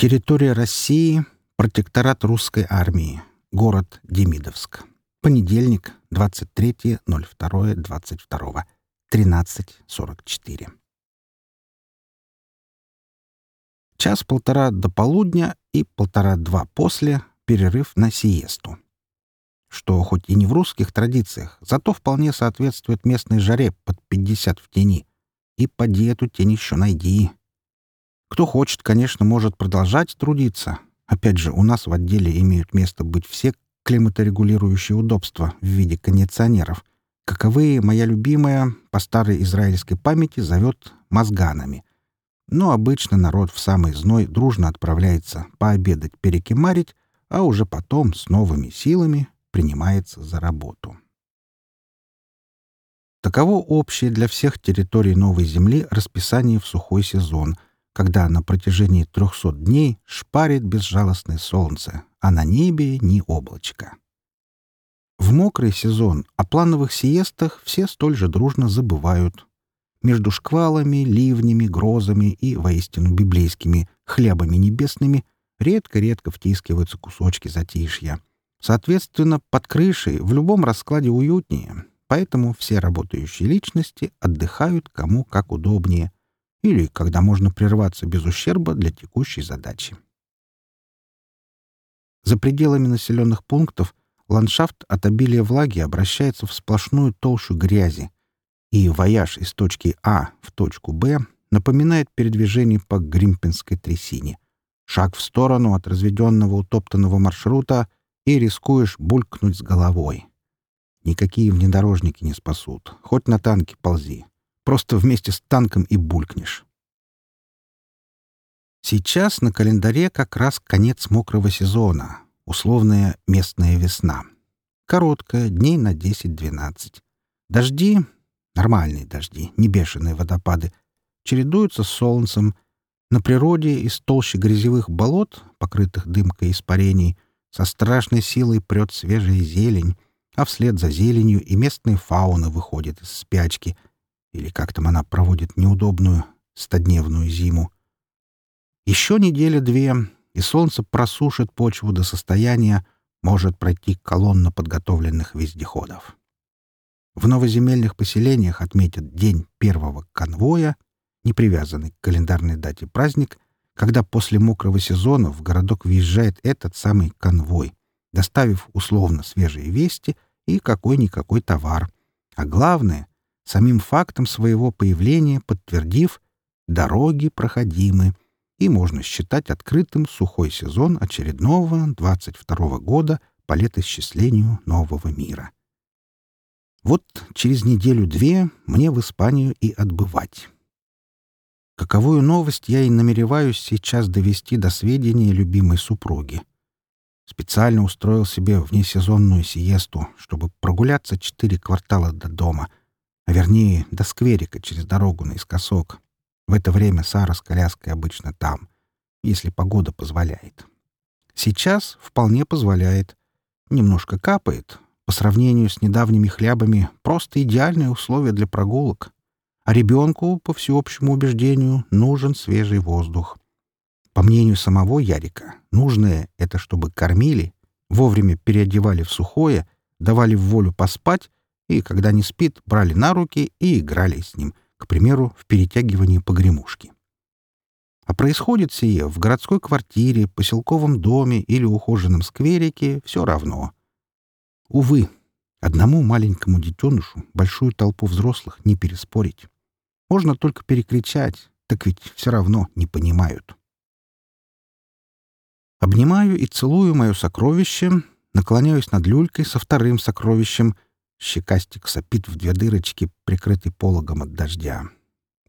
Территория России, протекторат русской армии, город Демидовск. Понедельник, 23.02.22, 13.44. Час-полтора до полудня и полтора-два после перерыв на сиесту. Что хоть и не в русских традициях, зато вполне соответствует местной жаре под 50 в тени. И поди эту тень еще найди. Кто хочет, конечно, может продолжать трудиться. Опять же, у нас в отделе имеют место быть все климаторегулирующие удобства в виде кондиционеров, каковые моя любимая по старой израильской памяти зовет мозганами. Но обычно народ в самый зной дружно отправляется пообедать, перекимарить, а уже потом с новыми силами принимается за работу. Таково общее для всех территорий Новой Земли расписание в сухой сезон, когда на протяжении 300 дней шпарит безжалостное солнце, а на небе ни облачка. В мокрый сезон о плановых сиестах все столь же дружно забывают. Между шквалами, ливнями, грозами и, воистину библейскими, хлебами небесными редко-редко втискиваются кусочки затишья. Соответственно, под крышей в любом раскладе уютнее, поэтому все работающие личности отдыхают кому как удобнее или когда можно прерваться без ущерба для текущей задачи. За пределами населенных пунктов ландшафт от обилия влаги обращается в сплошную толщу грязи, и вояж из точки А в точку Б напоминает передвижение по Гримпинской трясине. Шаг в сторону от разведенного утоптанного маршрута и рискуешь булькнуть с головой. Никакие внедорожники не спасут. Хоть на танке ползи. Просто вместе с танком и булькнешь. Сейчас на календаре как раз конец мокрого сезона, условная местная весна. Короткая, дней на 10-12. Дожди, нормальные дожди, не бешеные водопады, чередуются с солнцем. На природе из толщи грязевых болот, покрытых дымкой испарений, со страшной силой прет свежая зелень, а вслед за зеленью и местная фауна выходит из спячки, или как там она проводит неудобную стодневную зиму. Еще неделя-две, и солнце просушит почву до состояния, может пройти колонна подготовленных вездеходов. В новоземельных поселениях отметят день первого конвоя, не привязанный к календарной дате праздник, когда после мокрого сезона в городок въезжает этот самый конвой, доставив условно свежие вести и какой-никакой товар. А главное, самим фактом своего появления подтвердив, дороги проходимы, и можно считать открытым сухой сезон очередного 22 года по летоисчислению нового мира. Вот через неделю-две мне в Испанию и отбывать. Каковую новость я и намереваюсь сейчас довести до сведения любимой супруги. Специально устроил себе внесезонную сиесту, чтобы прогуляться четыре квартала до дома, а вернее до скверика через дорогу наискосок. В это время Сара с коляской обычно там, если погода позволяет. Сейчас вполне позволяет. Немножко капает. По сравнению с недавними хлябами, просто идеальные условия для прогулок. А ребенку, по всеобщему убеждению, нужен свежий воздух. По мнению самого Ярика, нужное — это чтобы кормили, вовремя переодевали в сухое, давали в волю поспать и, когда не спит, брали на руки и играли с ним — к примеру, в перетягивании погремушки. А происходит сие в городской квартире, поселковом доме или ухоженном скверике — все равно. Увы, одному маленькому детенышу большую толпу взрослых не переспорить. Можно только перекричать, так ведь все равно не понимают. Обнимаю и целую мое сокровище, наклоняюсь над люлькой со вторым сокровищем — Щекастик сопит в две дырочки, прикрытый пологом от дождя.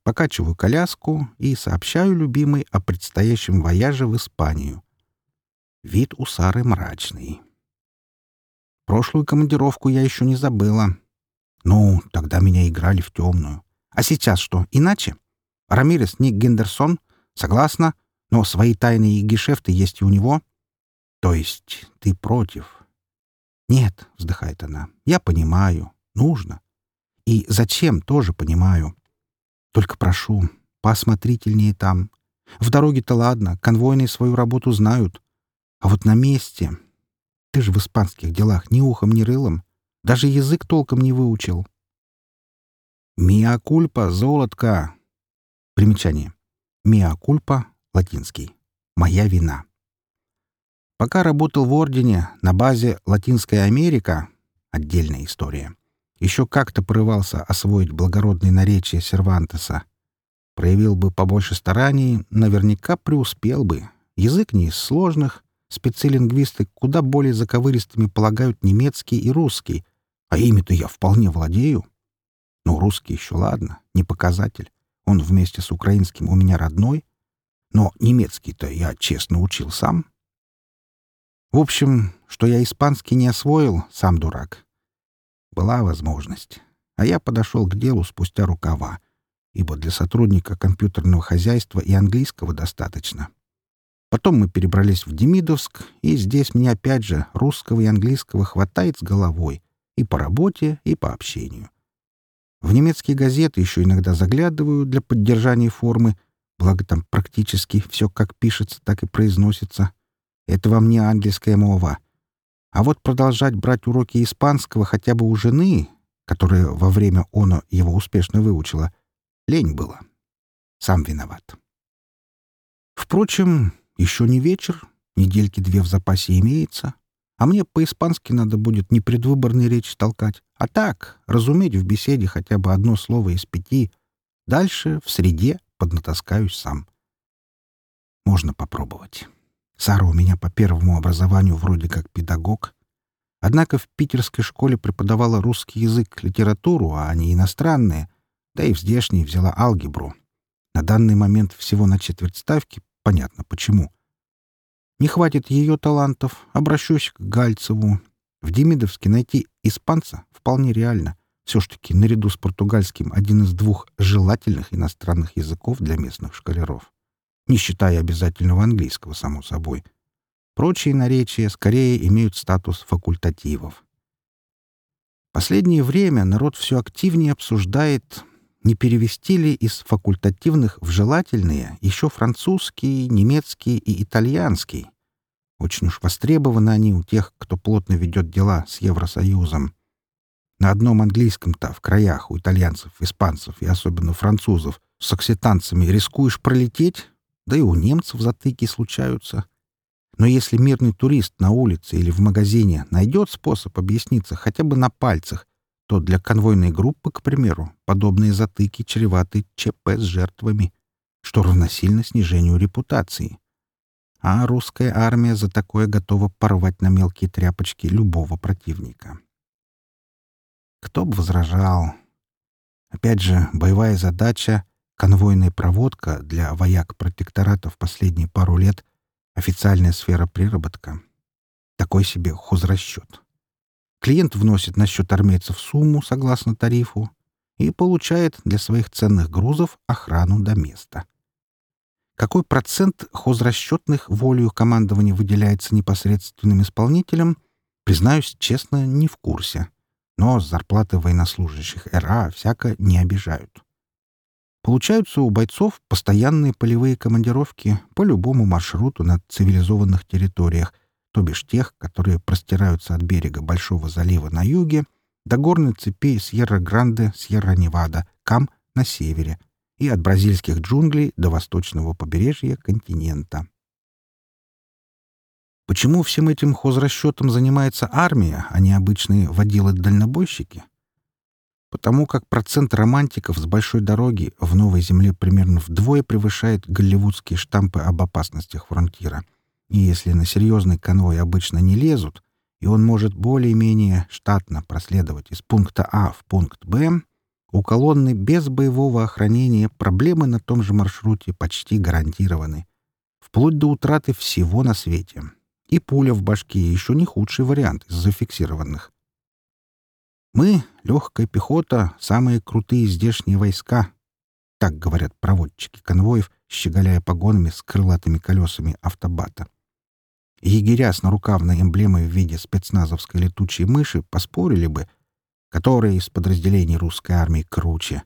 Покачиваю коляску и сообщаю любимой о предстоящем вояже в Испанию. Вид у Сары мрачный. Прошлую командировку я еще не забыла. Ну, тогда меня играли в темную. А сейчас что, иначе? Рамирес не Гендерсон? Согласна, но свои тайные гешефты есть и у него. То есть ты против? «Нет», — вздыхает она, — «я понимаю. Нужно. И зачем, тоже понимаю. Только прошу, поосмотрительнее там. В дороге-то ладно, конвойные свою работу знают. А вот на месте... Ты же в испанских делах ни ухом, ни рылом. Даже язык толком не выучил. «Миа кульпа, золотка!» Примечание. «Миа кульпа» — латинский. «Моя вина». Пока работал в Ордене на базе Латинская Америка — отдельная история — еще как-то порывался освоить благородные наречия Сервантеса. Проявил бы побольше стараний, наверняка преуспел бы. Язык не из сложных, специалингвисты куда более заковыристыми полагают немецкий и русский, а ими-то я вполне владею. Ну, русский еще ладно, не показатель. Он вместе с украинским у меня родной. Но немецкий-то я честно учил сам. В общем, что я испанский не освоил, сам дурак. Была возможность. А я подошел к делу спустя рукава, ибо для сотрудника компьютерного хозяйства и английского достаточно. Потом мы перебрались в Демидовск, и здесь мне опять же русского и английского хватает с головой и по работе, и по общению. В немецкие газеты еще иногда заглядываю для поддержания формы, благо там практически все как пишется, так и произносится. Это вам не английская мова. А вот продолжать брать уроки испанского хотя бы у жены, которая во время оно его успешно выучила, лень было. Сам виноват. Впрочем, еще не вечер, недельки две в запасе имеется. А мне по-испански надо будет не предвыборной речь толкать, а так, разуметь в беседе хотя бы одно слово из пяти. Дальше, в среде, поднатаскаюсь сам. Можно попробовать. Сара у меня по первому образованию вроде как педагог. Однако в питерской школе преподавала русский язык, литературу, а не иностранные, да и в здешней взяла алгебру. На данный момент всего на четверть ставки, понятно почему — не хватит ее талантов, обращусь к Гальцеву. В Демидовске найти испанца вполне реально. Все ж таки, наряду с португальским, один из двух желательных иностранных языков для местных школяров. Не считая обязательного английского, само собой. Прочие наречия скорее имеют статус факультативов. Последнее время народ все активнее обсуждает не перевести ли из факультативных в желательные еще французский, немецкий и итальянский. Очень уж востребованы они у тех, кто плотно ведет дела с Евросоюзом. На одном английском-то в краях у итальянцев, испанцев и особенно французов с окситанцами рискуешь пролететь, да и у немцев затыки случаются. Но если мирный турист на улице или в магазине найдет способ объясниться хотя бы на пальцах, то для конвойной группы, к примеру, подобные затыки чреваты ЧП с жертвами, что равносильно снижению репутации. А русская армия за такое готова порвать на мелкие тряпочки любого противника. Кто бы возражал? Опять же, боевая задача — конвойная проводка для вояк протектората в последние пару лет — официальная сфера приработка. Такой себе хозрасчет. Клиент вносит на счет армейцев сумму согласно тарифу и получает для своих ценных грузов охрану до места. Какой процент хозрасчетных волею командования выделяется непосредственным исполнителям, признаюсь честно, не в курсе. Но зарплаты военнослужащих РА всяко не обижают. Получаются у бойцов постоянные полевые командировки по любому маршруту на цивилизованных территориях, то бишь тех, которые простираются от берега Большого залива на юге до горной цепи Сьерра-Гранде, Сьерра-Невада, Кам на севере и от бразильских джунглей до восточного побережья континента. Почему всем этим хозрасчетом занимается армия, а не обычные водилы-дальнобойщики? Потому как процент романтиков с большой дороги в Новой Земле примерно вдвое превышает голливудские штампы об опасностях фронтира — и если на серьезный конвой обычно не лезут, и он может более-менее штатно проследовать из пункта А в пункт Б, у колонны без боевого охранения проблемы на том же маршруте почти гарантированы. Вплоть до утраты всего на свете. И пуля в башке еще не худший вариант из зафиксированных. Мы, легкая пехота, самые крутые здешние войска. Так говорят проводчики конвоев, щеголяя погонами с крылатыми колесами автобата. Егеря с нарукавной эмблемой в виде спецназовской летучей мыши поспорили бы, которая из подразделений русской армии круче.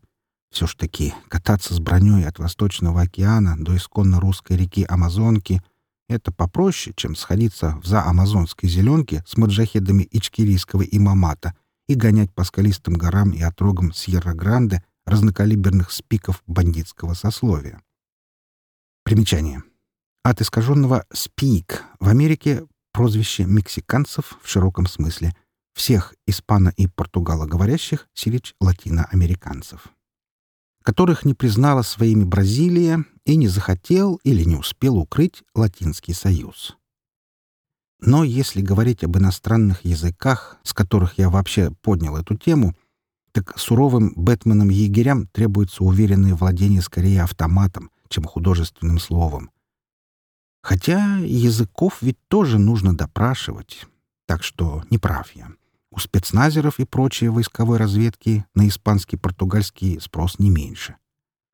Все ж таки, кататься с броней от Восточного океана до исконно русской реки Амазонки — это попроще, чем сходиться в заамазонской зеленке с маджахедами ичкирийского имамата и гонять по скалистым горам и отрогам Сьерра-Гранде разнокалиберных спиков бандитского сословия. Примечание. От искаженного «спик» в Америке прозвище мексиканцев в широком смысле, всех испано- и португалоговорящих сирич латиноамериканцев которых не признала своими Бразилия и не захотел или не успел укрыть Латинский Союз. Но если говорить об иностранных языках, с которых я вообще поднял эту тему, так суровым бэтменам-егерям требуется уверенное владение скорее автоматом, чем художественным словом. Хотя языков ведь тоже нужно допрашивать, так что не прав я. У спецназеров и прочей войсковой разведки на испанский португальский спрос не меньше.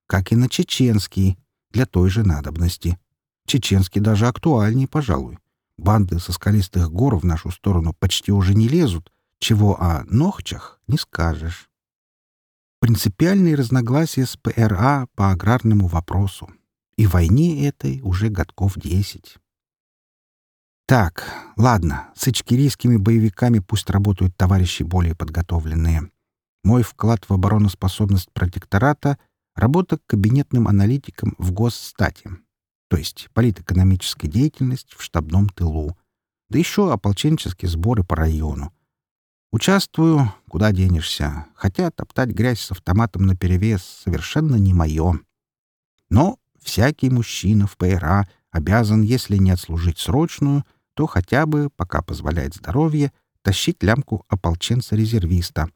Как и на чеченский, для той же надобности. Чеченский даже актуальнее, пожалуй. Банды со скалистых гор в нашу сторону почти уже не лезут, чего о Нохчах не скажешь. Принципиальные разногласия с ПРА по аграрному вопросу. И войне этой уже годков десять. Так, ладно, с ичкерийскими боевиками пусть работают товарищи более подготовленные. Мой вклад в обороноспособность протектората — работа кабинетным аналитиком в госстате, то есть политэкономическая деятельность в штабном тылу, да еще ополченческие сборы по району. Участвую, куда денешься, хотя топтать грязь с автоматом наперевес совершенно не мое. Но всякий мужчина в ПРА обязан, если не отслужить срочную — то хотя бы, пока позволяет здоровье, тащить лямку ополченца-резервиста.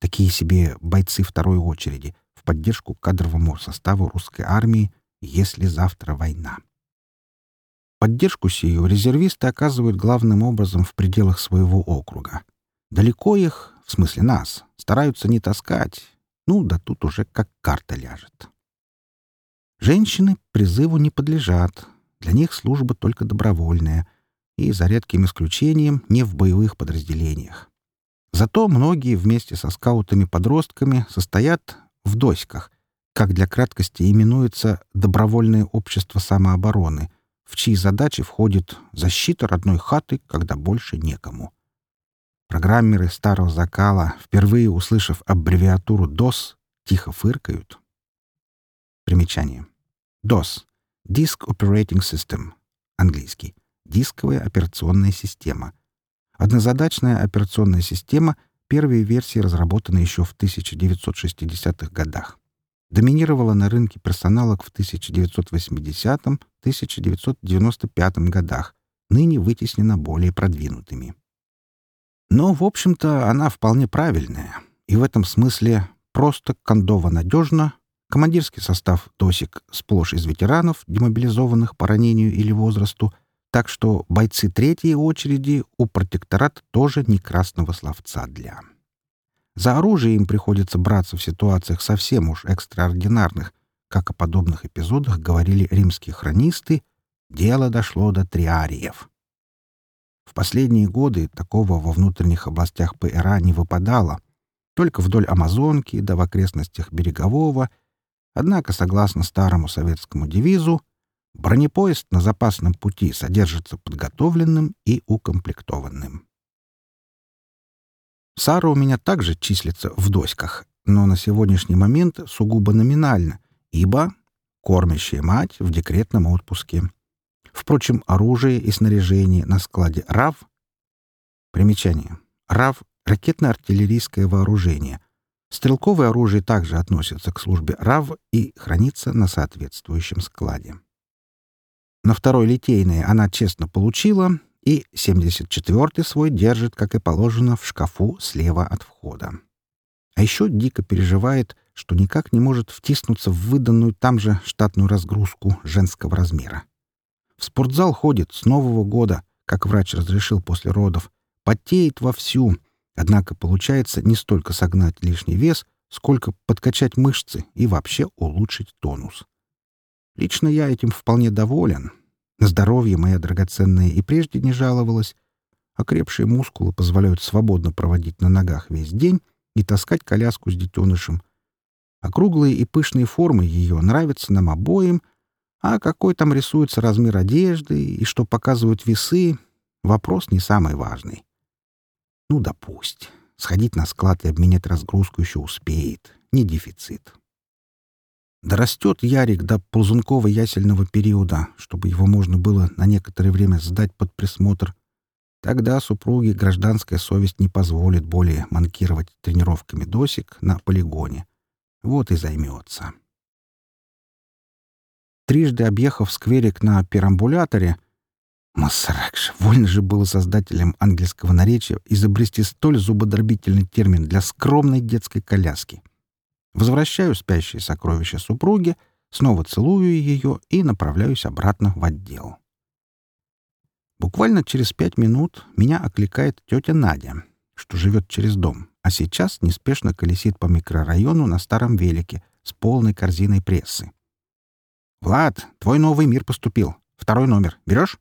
Такие себе бойцы второй очереди в поддержку кадровому составу русской армии, если завтра война. Поддержку сию резервисты оказывают главным образом в пределах своего округа. Далеко их, в смысле нас, стараются не таскать. Ну, да тут уже как карта ляжет. Женщины призыву не подлежат. Для них служба только добровольная — и, за редким исключением, не в боевых подразделениях. Зато многие вместе со скаутами-подростками состоят в доськах, как для краткости именуется «добровольное общество самообороны», в чьи задачи входит защита родной хаты, когда больше некому. Программеры старого закала, впервые услышав аббревиатуру DOS, тихо фыркают. Примечание. DOS — Disk Operating System, английский — дисковая операционная система. Однозадачная операционная система первой версии разработана еще в 1960-х годах. Доминировала на рынке персоналок в 1980-1995 годах, ныне вытеснена более продвинутыми. Но, в общем-то, она вполне правильная, и в этом смысле просто кондово надежно, командирский состав досик сплошь из ветеранов, демобилизованных по ранению или возрасту — так что бойцы третьей очереди у протектората тоже не красного словца для. За оружие им приходится браться в ситуациях совсем уж экстраординарных, как о подобных эпизодах говорили римские хронисты, дело дошло до триариев. В последние годы такого во внутренних областях ПРА не выпадало, только вдоль Амазонки да в окрестностях Берегового, однако, согласно старому советскому девизу, Бронепоезд на запасном пути содержится подготовленным и укомплектованным. Сара у меня также числится в доськах, но на сегодняшний момент сугубо номинально, ибо кормящая мать в декретном отпуске. Впрочем, оружие и снаряжение на складе РАВ Примечание. РАВ — ракетно-артиллерийское вооружение. Стрелковое оружие также относится к службе РАВ и хранится на соответствующем складе. На второй литейной она честно получила, и 74-й свой держит, как и положено, в шкафу слева от входа. А еще дико переживает, что никак не может втиснуться в выданную там же штатную разгрузку женского размера. В спортзал ходит с Нового года, как врач разрешил после родов, потеет вовсю, однако получается не столько согнать лишний вес, сколько подкачать мышцы и вообще улучшить тонус. Лично я этим вполне доволен. На здоровье моя драгоценная и прежде не жаловалась. Окрепшие мускулы позволяют свободно проводить на ногах весь день и таскать коляску с детенышем. Округлые и пышные формы ее нравятся нам обоим, а какой там рисуется размер одежды и что показывают весы — вопрос не самый важный. Ну, допустим. Сходить на склад и обменять разгрузку еще успеет. Не дефицит. Дорастет Ярик до ползунково-ясельного периода, чтобы его можно было на некоторое время сдать под присмотр. Тогда супруге гражданская совесть не позволит более манкировать тренировками досик на полигоне. Вот и займется. Трижды объехав скверик на перамбуляторе, Массаракш, вольно же было создателем ангельского наречия изобрести столь зубодробительный термин для скромной детской коляски. Возвращаю спящее сокровище супруге, снова целую ее и направляюсь обратно в отдел. Буквально через пять минут меня окликает тетя Надя, что живет через дом, а сейчас неспешно колесит по микрорайону на старом велике с полной корзиной прессы. «Влад, твой новый мир поступил. Второй номер. Берешь?»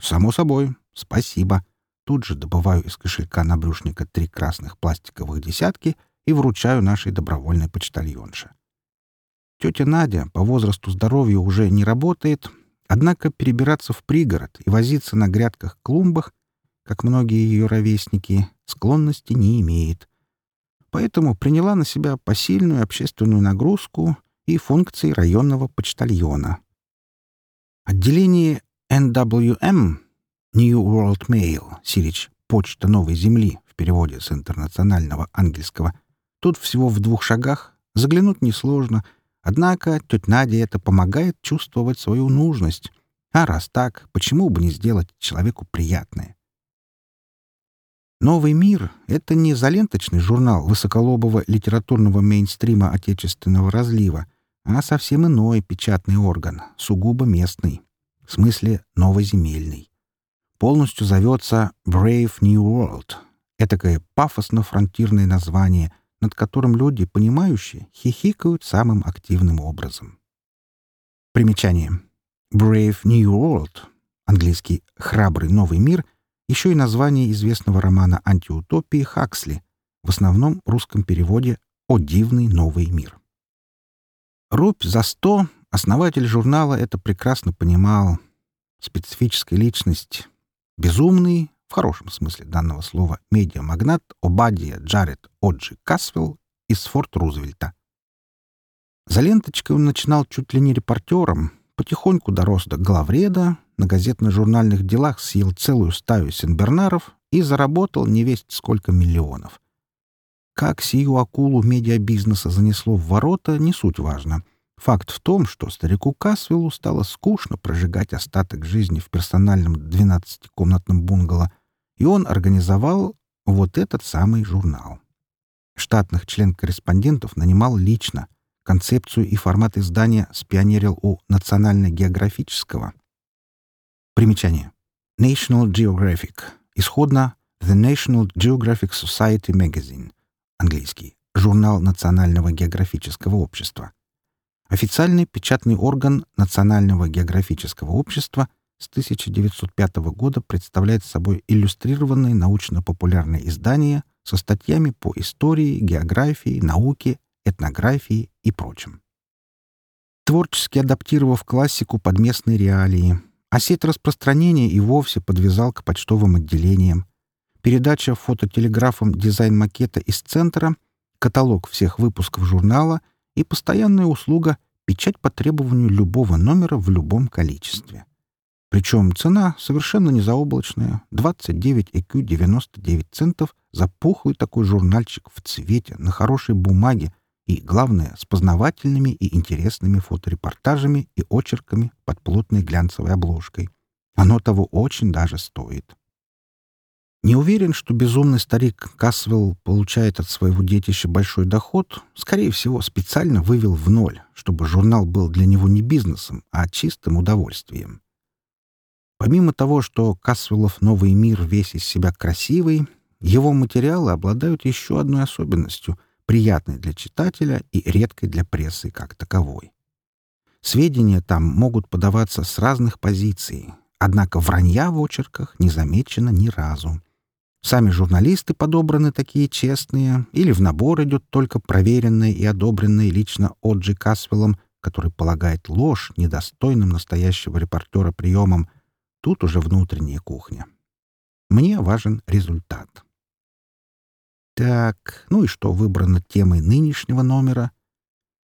«Само собой. Спасибо». Тут же добываю из кошелька набрюшника три красных пластиковых десятки и вручаю нашей добровольной почтальонше. Тетя Надя по возрасту здоровья уже не работает, однако перебираться в пригород и возиться на грядках-клумбах, как многие ее ровесники, склонности не имеет. Поэтому приняла на себя посильную общественную нагрузку и функции районного почтальона. Отделение NWM New World Mail, сирич «Почта Новой Земли» в переводе с интернационального ангельского, тут всего в двух шагах, заглянуть несложно, однако тетя Надя это помогает чувствовать свою нужность. А раз так, почему бы не сделать человеку приятное? «Новый мир» — это не заленточный журнал высоколобого литературного мейнстрима отечественного разлива, а совсем иной печатный орган, сугубо местный, в смысле новоземельный. Полностью зовется Brave New World. Этакое пафосно-фронтирное название, над которым люди, понимающие, хихикают самым активным образом. Примечание. Brave New World, английский «Храбрый новый мир», еще и название известного романа антиутопии Хаксли, в основном русском переводе «О дивный новый мир». Рубь за сто основатель журнала это прекрасно понимал. Специфическая личность. Безумный, хорошем смысле данного слова, медиамагнат Обадия Джаред Оджи Касвелл из Форт Рузвельта. За ленточкой он начинал чуть ли не репортером, потихоньку дорос до главреда, на газетно-журнальных делах съел целую стаю сенбернаров и заработал невесть сколько миллионов. Как сию акулу медиабизнеса занесло в ворота, не суть важно. Факт в том, что старику Касвеллу стало скучно прожигать остаток жизни в персональном 12-комнатном бунгало, и он организовал вот этот самый журнал. Штатных член-корреспондентов нанимал лично. Концепцию и формат издания спионерил у Национально-географического. Примечание. National Geographic. Исходно The National Geographic Society Magazine английский, журнал Национального географического общества. Официальный печатный орган Национального географического общества с 1905 года представляет собой иллюстрированное научно-популярное издание со статьями по истории, географии, науке, этнографии и прочем. Творчески адаптировав классику под местные реалии, а сеть распространения и вовсе подвязал к почтовым отделениям, передача фототелеграфом дизайн-макета из центра, каталог всех выпусков журнала и постоянная услуга печать по требованию любого номера в любом количестве. Причем цена совершенно не заоблачная — 29 EQ 99 центов за пухлый такой журнальчик в цвете, на хорошей бумаге и, главное, с познавательными и интересными фоторепортажами и очерками под плотной глянцевой обложкой. Оно того очень даже стоит. Не уверен, что безумный старик Касвелл получает от своего детища большой доход, скорее всего, специально вывел в ноль, чтобы журнал был для него не бизнесом, а чистым удовольствием. Помимо того, что Касвеллов «Новый мир» весь из себя красивый, его материалы обладают еще одной особенностью, приятной для читателя и редкой для прессы как таковой. Сведения там могут подаваться с разных позиций, однако вранья в очерках не замечено ни разу. Сами журналисты подобраны такие честные, или в набор идет только проверенный и одобренный лично Оджи Касвеллом, который полагает ложь недостойным настоящего репортера приемом. Тут уже внутренняя кухня. Мне важен результат. Так, ну и что выбрано темой нынешнего номера?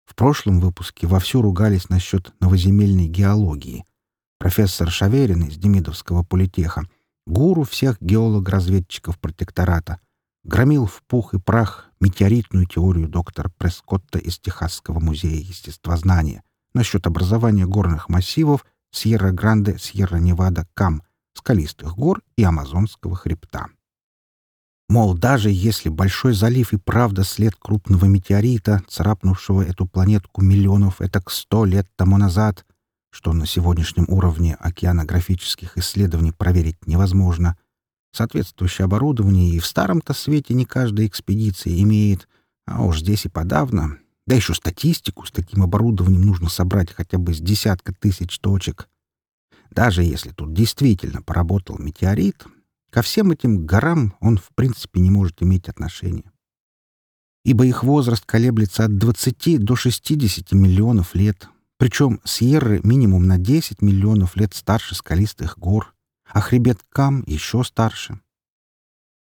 В прошлом выпуске вовсю ругались насчет новоземельной геологии. Профессор Шаверин из Демидовского политеха — гуру всех геолог-разведчиков протектората, громил в пух и прах метеоритную теорию доктора Прескотта из Техасского музея естествознания насчет образования горных массивов Сьерра-Гранде, Сьерра-Невада, Кам, скалистых гор и Амазонского хребта. Мол, даже если Большой залив и правда след крупного метеорита, царапнувшего эту планетку миллионов этак сто лет тому назад, что на сегодняшнем уровне океанографических исследований проверить невозможно. Соответствующее оборудование и в старом-то свете не каждая экспедиция имеет, а уж здесь и подавно. Да еще статистику с таким оборудованием нужно собрать хотя бы с десятка тысяч точек. Даже если тут действительно поработал метеорит, ко всем этим горам он в принципе не может иметь отношения. Ибо их возраст колеблется от 20 до 60 миллионов лет — причем Сьерры минимум на 10 миллионов лет старше скалистых гор, а хребет Кам еще старше.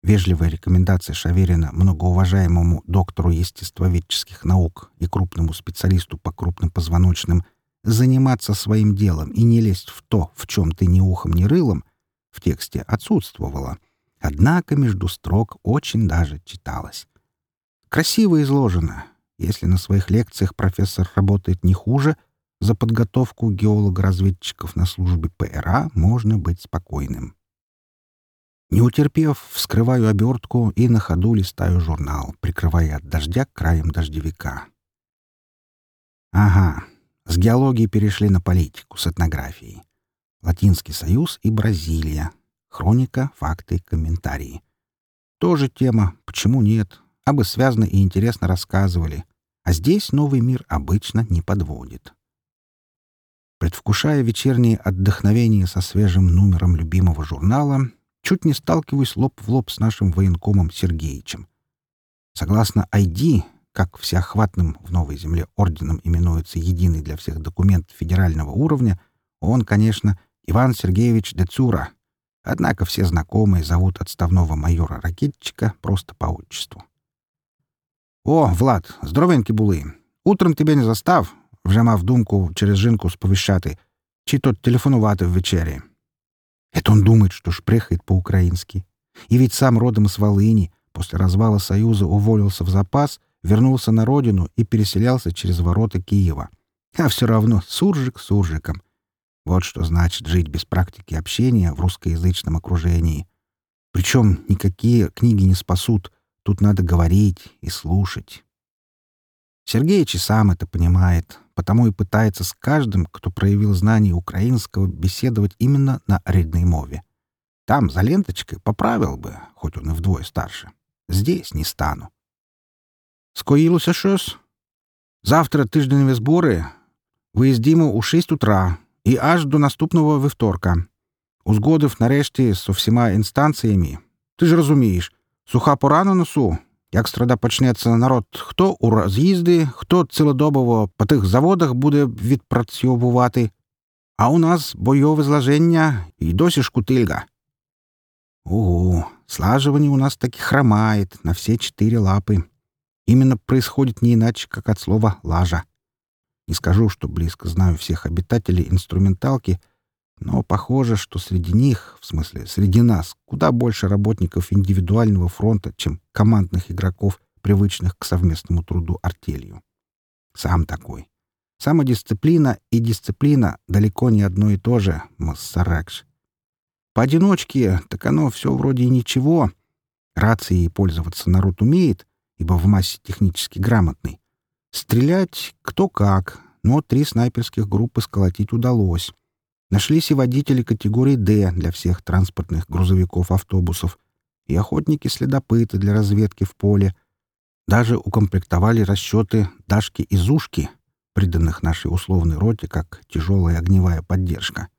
Вежливая рекомендация Шаверина многоуважаемому доктору естествоведческих наук и крупному специалисту по крупным позвоночным заниматься своим делом и не лезть в то, в чем ты ни ухом, ни рылом, в тексте отсутствовала. Однако между строк очень даже читалось. Красиво изложено. Если на своих лекциях профессор работает не хуже — за подготовку геолога-разведчиков на службе ПРА можно быть спокойным. Не утерпев, вскрываю обертку и на ходу листаю журнал, прикрывая от дождя краем дождевика. Ага, с геологии перешли на политику, с этнографией. Латинский Союз и Бразилия. Хроника, факты, комментарии. Тоже тема, почему нет? А бы связано и интересно рассказывали. А здесь новый мир обычно не подводит. Предвкушая вечернее отдохновение со свежим номером любимого журнала, чуть не сталкиваюсь лоб в лоб с нашим военкомом Сергеичем. Согласно ID, как всеохватным в Новой Земле орденом именуется единый для всех документ федерального уровня, он, конечно, Иван Сергеевич Децура. Однако все знакомые зовут отставного майора-ракетчика просто по отчеству. «О, Влад, здоровенькі були! Утром тебя не застав, вже мав думку через жінку сповіщати, чи то телефонувати ввечері. Это он думает, что шпрехает по-украински. И ведь сам родом с Волыни, после развала Союза уволился в запас, вернулся на родину и переселялся через ворота Киева. А все равно суржик суржиком. Вот что значит жить без практики общения в русскоязычном окружении. Причем никакие книги не спасут. Тут надо говорить и слушать. Сергеич и сам это понимает, потому и пытается с каждым, кто проявил знание украинского, беседовать именно на рідній мове. Там, за ленточкой, поправил бы, хоть он и вдвое старше. Здесь не стану. Скоїлося щось? Завтра тижденеві збори. Виїздімо у 6 утра і аж до наступного вівторка. Узгодив нарешті з всіма інстанціями. Ти ж розумієш, суха пора на носу, як страда почнеться народ, хто у роз'їзди, хто цілодобово по тих заводах буде відпрацьовувати, а у нас бойове зложення і досі шкутильга. Угу, слаживание у нас таки хромает на все четыре лапы. Именно происходит не иначе, как от слова «лажа». Не скажу, что близко знаю всех обитателей инструменталки, но похоже, что среди них, в смысле, среди нас, куда больше работников индивидуального фронта, чем командных игроков, привычных к совместному труду артелью. Сам такой. Самодисциплина и дисциплина далеко не одно и то же, Массаракш. Поодиночке, так оно все вроде и ничего. Рацией пользоваться народ умеет, ибо в массе технически грамотный. Стрелять кто как, но три снайперских группы сколотить удалось. Нашлись и водители категории «Д» для всех транспортных грузовиков-автобусов, и охотники-следопыты для разведки в поле. Даже укомплектовали расчеты «Дашки» и «Зушки», приданных нашей условной роте как тяжелая огневая поддержка.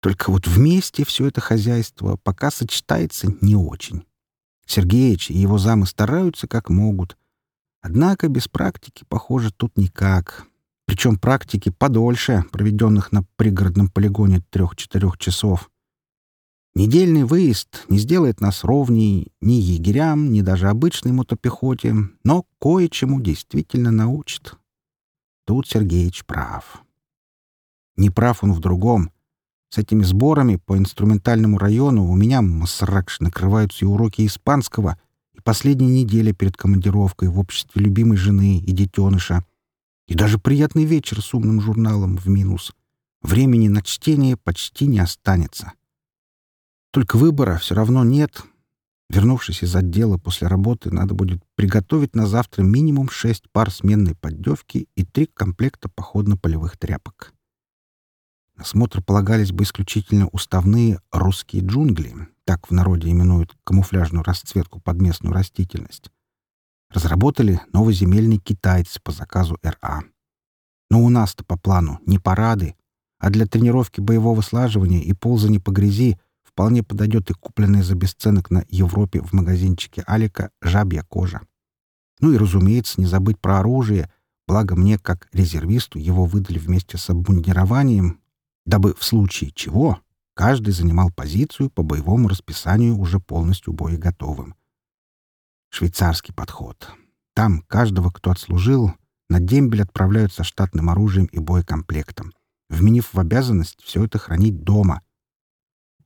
Только вот вместе все это хозяйство пока сочетается не очень. Сергеич и его замы стараются как могут. Однако без практики, похоже, тут никак. Причем практики подольше, проведенных на пригородном полигоне трех-четырех часов. Недельный выезд не сделает нас ровней ни егерям, ни даже обычной мотопехоте, но кое-чему действительно научит. Тут Сергеич прав. Не прав он в другом. С этими сборами по инструментальному району у меня, масракш, накрываются и уроки испанского, и последняя неделя перед командировкой в обществе любимой жены и детеныша, и даже приятный вечер с умным журналом в минус. Времени на чтение почти не останется. Только выбора все равно нет. Вернувшись из отдела после работы, надо будет приготовить на завтра минимум шесть пар сменной поддевки и три комплекта походно-полевых тряпок. На смотр полагались бы исключительно уставные «русские джунгли», так в народе именуют камуфляжную расцветку под местную растительность. Разработали новоземельный китайцы по заказу РА. Но у нас-то по плану не парады, а для тренировки боевого слаживания и ползания по грязи вполне подойдет и купленная за бесценок на Европе в магазинчике Алика жабья кожа. Ну и, разумеется, не забыть про оружие, благо мне, как резервисту, его выдали вместе с обмундированием, дабы в случае чего каждый занимал позицию по боевому расписанию уже полностью боеготовым. Швейцарский подход. Там каждого, кто отслужил, на дембель отправляют со штатным оружием и боекомплектом, вменив в обязанность все это хранить дома —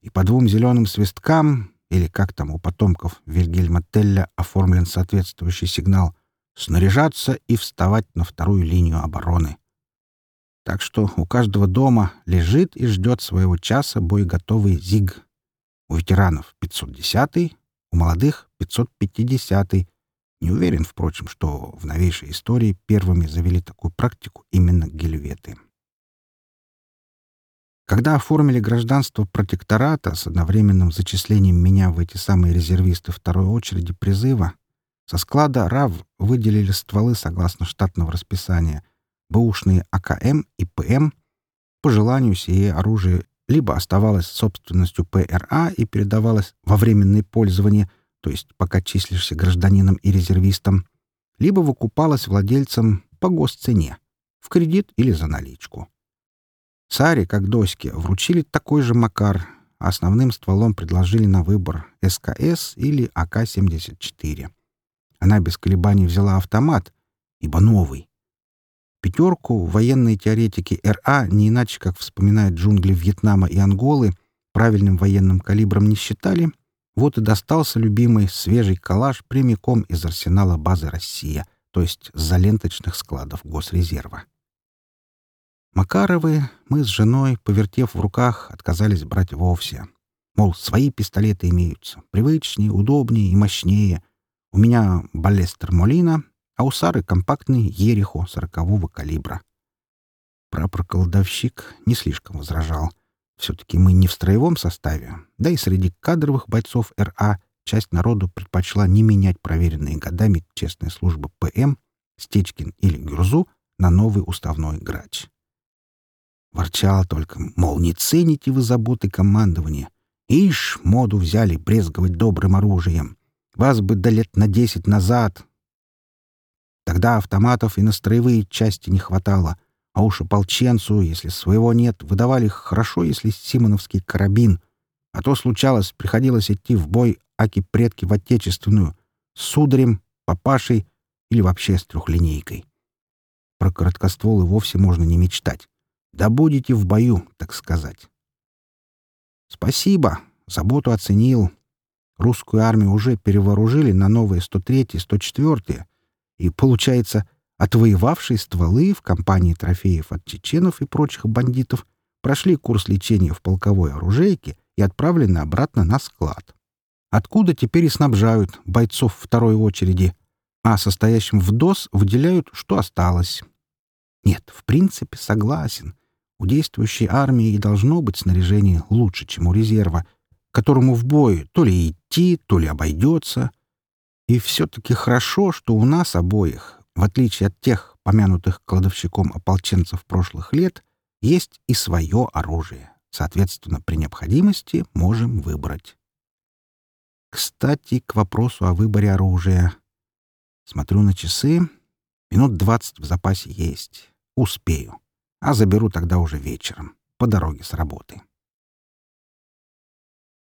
и по двум зеленым свисткам, или как там у потомков Вильгельма Телля оформлен соответствующий сигнал, снаряжаться и вставать на вторую линию обороны. Так что у каждого дома лежит и ждет своего часа боеготовый ЗИГ. У ветеранов 510-й, у молодых 550-й. Не уверен, впрочем, что в новейшей истории первыми завели такую практику именно гельветы. Когда оформили гражданство протектората с одновременным зачислением меня в эти самые резервисты второй очереди призыва, со склада РАВ выделили стволы согласно штатного расписания, бэушные АКМ и ПМ. По желанию сие оружие либо оставалось собственностью ПРА и передавалось во временное пользование, то есть пока числишься гражданином и резервистом, либо выкупалось владельцам по госцене, в кредит или за наличку. Саре, как доське, вручили такой же Макар, а основным стволом предложили на выбор СКС или АК-74. Она без колебаний взяла автомат, ибо новый. Пятерку военные теоретики РА, не иначе как вспоминают джунгли Вьетнама и Анголы, правильным военным калибром не считали, вот и достался любимый свежий калаш прямиком из арсенала базы «Россия», то есть с заленточных складов Госрезерва. Макаровы мы с женой, повертев в руках, отказались брать вовсе. Мол, свои пистолеты имеются, привычнее, удобнее и мощнее. У меня баллестер Молина, а у Сары компактный Ерехо сорокового калибра. Прапор-колдовщик не слишком возражал. Все-таки мы не в строевом составе, да и среди кадровых бойцов РА часть народу предпочла не менять проверенные годами честной службы ПМ, Стечкин или Гюрзу на новый уставной грач. Ворчал только, мол, не цените вы заботы командования. Ишь, моду взяли брезговать добрым оружием. Вас бы до лет на десять назад. Тогда автоматов и на строевые части не хватало, а уж ополченцу, если своего нет, выдавали хорошо, если симоновский карабин. А то случалось, приходилось идти в бой аки-предки в отечественную, с сударем, папашей или вообще с трехлинейкой. Про короткоствол и вовсе можно не мечтать. Да будете в бою, так сказать. Спасибо, заботу оценил. Русскую армию уже перевооружили на новые 103-й, 104-е, и, получается, отвоевавшие стволы в компании трофеев от чеченов и прочих бандитов прошли курс лечения в полковой оружейке и отправлены обратно на склад. Откуда теперь и снабжают бойцов второй очереди, а состоящим в ДОС выделяют, что осталось. Нет, в принципе, согласен. У действующей армии и должно быть снаряжение лучше, чем у резерва, которому в бой то ли идти, то ли обойдется. И все-таки хорошо, что у нас обоих, в отличие от тех помянутых кладовщиком ополченцев прошлых лет, есть и свое оружие, Соответственно, при необходимости можем выбрать. Кстати, к вопросу о выборе оружия. Смотрю на часы. Минут двадцать в запасе есть. Успею. А заберу тогда уже вечером, по дороге с работы.